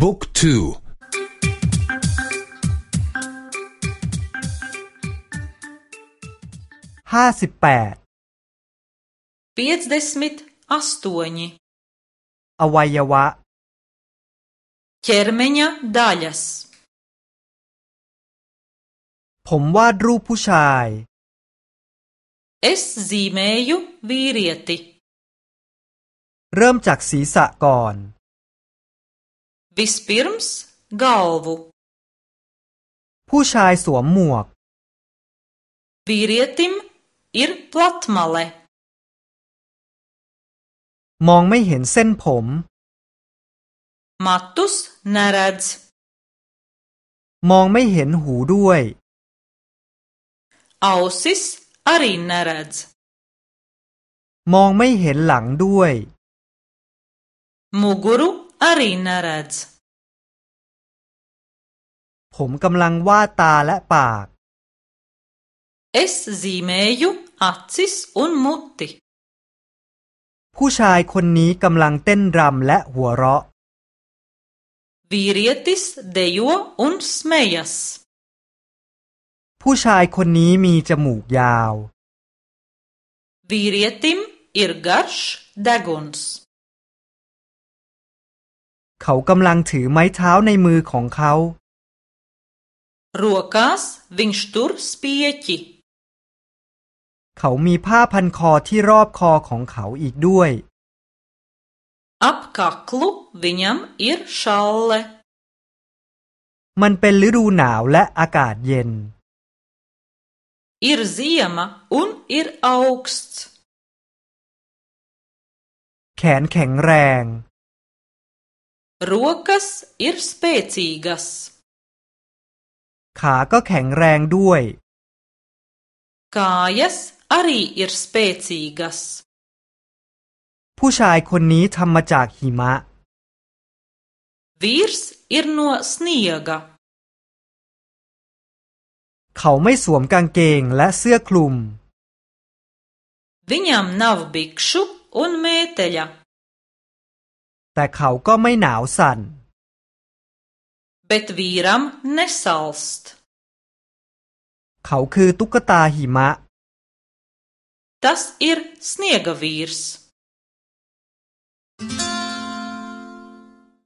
บุ๊กทูห้าสิบแปด piecdesmit astoņi อวัยวะ ķermeņa daļas ผมวาดรูปผู้ชาย es zīmēju vīrieti เริ่มจากศีรษะก่อน vispirms galvu ผู้ชายสวมหมวก vīrietim ir platmale มองไม่เห็นเส้นผม matus neredz มองไม่เห็นหูด้วย ausis arī neredz มองไม่เห็นหลังด้วย muguru arī neredz ผมกำลังวาดตาและปาก es zīmēju acis un muti ผู้ชายคนนี้กำลังเต้นรำและหัวเราะ vīrietis dejo un smejas ผู้ชายคนนี้มีจมูกยาว vīrietim ir garš deguns เขากำลังถือไม้เท้าในมือของเขา rokās viņš tur spieķi เขามีผ้าพันคอที่รอบคอของเขาอีกด้วย ap kaklu viņam ir šalle มันเป็นฤดูหนาวและอากาศเย็น ir ziema un ir augsts แขนแข็งแรง rokas ir spēcīgas ขาก็แข็งแรงด้วย kājas arī ir spēcīgas ผู้ชายคนนี้ทำมาจากหิมะ vīrs ir no sniega เขาไม่สวมกางเกงและเสื้อคลุม viņam nav bikšu un mēteļa แต่เขาก็ไม่หนาวสั่น bet vīram nesalst เขาคือตุ๊กตาหิมะ tas ir sniega vīrs